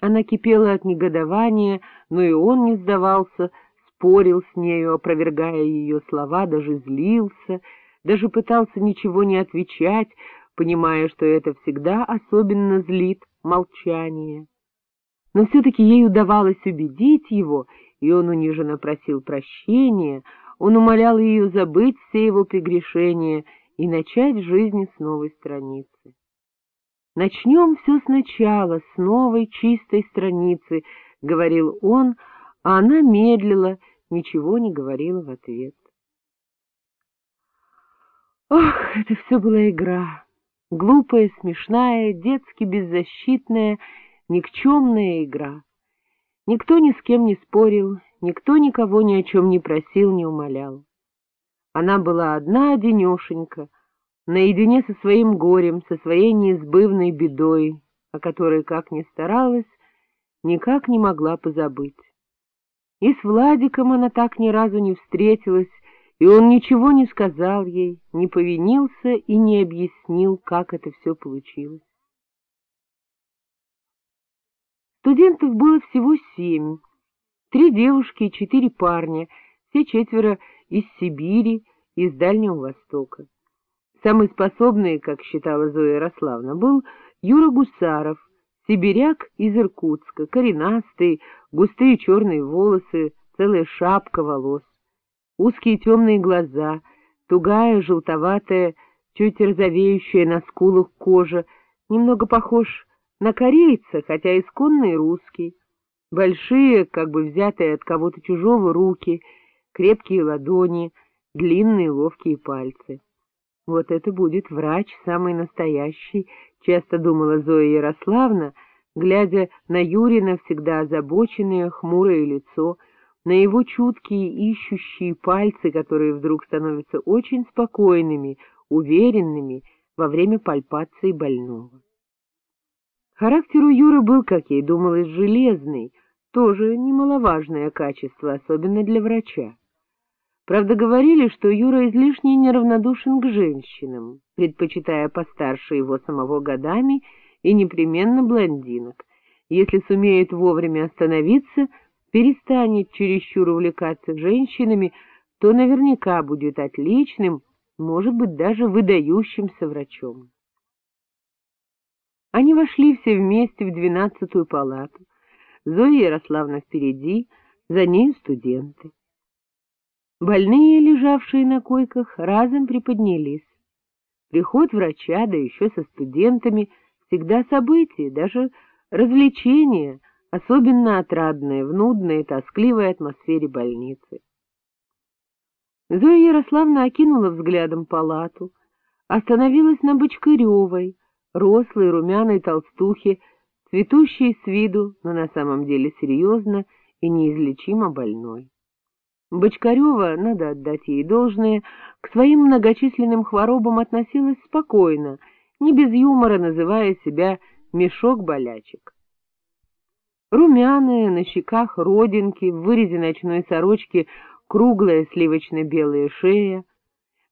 Она кипела от негодования, но и он не сдавался, спорил с нею, опровергая ее слова, даже злился, даже пытался ничего не отвечать, понимая, что это всегда особенно злит молчание. Но все-таки ей удавалось убедить его, и он униженно просил прощения, он умолял ее забыть все его прегрешения и начать жизнь с новой страницы. «Начнем все сначала, с новой чистой страницы», — говорил он, а она медлила, ничего не говорила в ответ. Ох, это все была игра, глупая, смешная, детски беззащитная, никчемная игра. Никто ни с кем не спорил, никто никого ни о чем не просил, не умолял. Она была одна-одинешенька, наедине со своим горем, со своей неизбывной бедой, о которой, как ни старалась, никак не могла позабыть. И с Владиком она так ни разу не встретилась, и он ничего не сказал ей, не повинился и не объяснил, как это все получилось. Студентов было всего семь, три девушки и четыре парня, все четверо из Сибири, из Дальнего Востока. Самый способный, как считала Зоя Ярославна, был Юра Гусаров, сибиряк из Иркутска, коренастый, густые черные волосы, целая шапка волос, узкие темные глаза, тугая, желтоватая, чуть розовеющая на скулах кожа, немного похож на корейца, хотя исконный русский, большие, как бы взятые от кого-то чужого руки, крепкие ладони, длинные ловкие пальцы. Вот это будет врач самый настоящий, часто думала Зоя Ярославна, глядя на Юрина всегда озабоченное, хмурое лицо, на его чуткие ищущие пальцы, которые вдруг становятся очень спокойными, уверенными во время пальпации больного. Характер у Юры был, как ей думалось, железный, тоже немаловажное качество, особенно для врача. Правда, говорили, что Юра излишне неравнодушен к женщинам, предпочитая постарше его самого годами и непременно блондинок. Если сумеет вовремя остановиться, перестанет чересчур увлекаться женщинами, то наверняка будет отличным, может быть, даже выдающимся врачом. Они вошли все вместе в двенадцатую палату. Зоя Ярославна впереди, за ней студенты. Больные, лежавшие на койках, разом приподнялись. Приход врача, да еще со студентами, всегда событие, даже развлечение, особенно отрадное в нудной и тоскливой атмосфере больницы. Зоя Ярославна окинула взглядом палату, остановилась на Бочкаревой, рослой румяной толстухе, цветущей с виду, но на самом деле серьезно и неизлечимо больной. Бочкарева, надо отдать ей должное, к своим многочисленным хворобам относилась спокойно, не без юмора называя себя «мешок болячек». Румяная, на щеках родинки, в вырезе ночной сорочки круглая сливочно-белая шея.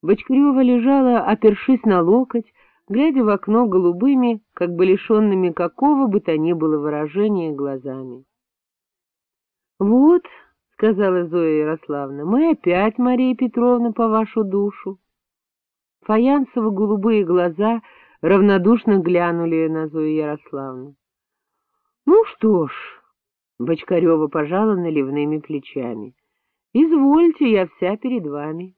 Бочкарева лежала, опершись на локоть, глядя в окно голубыми, как бы лишенными какого бы то ни было выражения глазами. — Вот, — сказала Зоя Ярославна, — мы опять, Мария Петровна, по вашу душу. Фаянсово-голубые глаза равнодушно глянули на Зою Ярославну. — Ну что ж, — Бочкарева пожала наливными плечами, — извольте, я вся перед вами.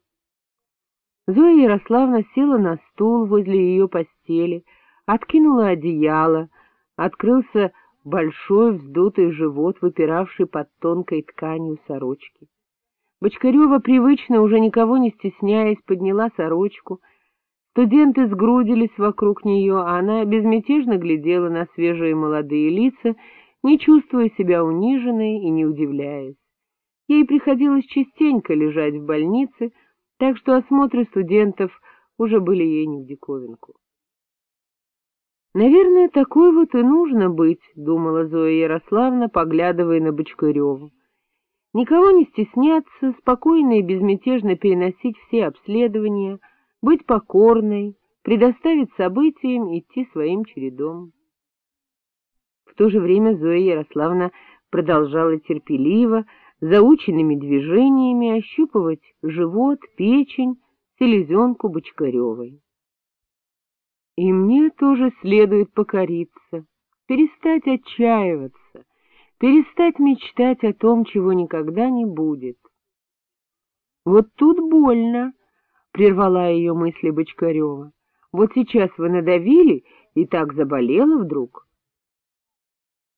Зоя Ярославна села на стул возле ее постели, откинула одеяло, открылся большой вздутый живот, выпиравший под тонкой тканью сорочки. Бочкарева привычно, уже никого не стесняясь, подняла сорочку. Студенты сгрудились вокруг нее, а она безмятежно глядела на свежие молодые лица, не чувствуя себя униженной и не удивляясь. Ей приходилось частенько лежать в больнице, так что осмотры студентов уже были ей не в диковинку. Наверное, такой вот и нужно быть, — думала Зоя Ярославна, поглядывая на Бочкареву. Никого не стесняться, спокойно и безмятежно переносить все обследования, быть покорной, предоставить событиям идти своим чередом. В то же время Зоя Ярославна продолжала терпеливо, заученными движениями ощупывать живот, печень, селезенку Бочкаревой. И мне тоже следует покориться, перестать отчаиваться, перестать мечтать о том, чего никогда не будет. Вот тут больно, — прервала ее мысли Бочкарева. Вот сейчас вы надавили, и так заболела вдруг.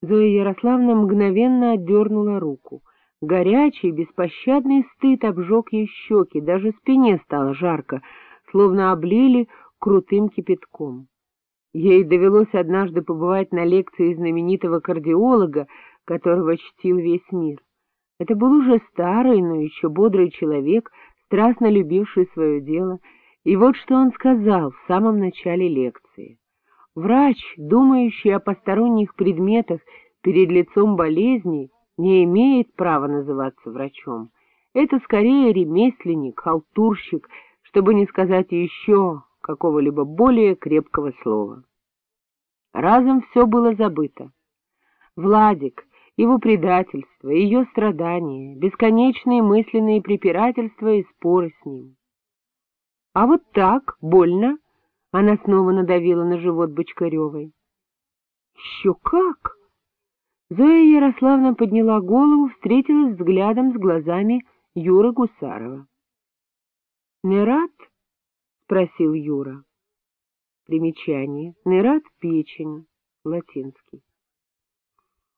Зоя Ярославна мгновенно отдернула руку. Горячий, беспощадный стыд обжег ей щеки, даже спине стало жарко, словно облили крутым кипятком. Ей довелось однажды побывать на лекции знаменитого кардиолога, которого чтил весь мир. Это был уже старый, но еще бодрый человек, страстно любивший свое дело, и вот что он сказал в самом начале лекции. Врач, думающий о посторонних предметах перед лицом болезни, не имеет права называться врачом. Это скорее ремесленник, халтурщик, чтобы не сказать еще какого-либо более крепкого слова. Разом все было забыто. Владик, его предательство, ее страдания, бесконечные мысленные препирательства и споры с ним. — А вот так, больно? — она снова надавила на живот Бочкаревой. — Еще как! Зоя Ярославна подняла голову, встретилась взглядом с глазами Юры Гусарова. — Не рад? — спросил Юра. Примечание. Нерат — печень, латинский.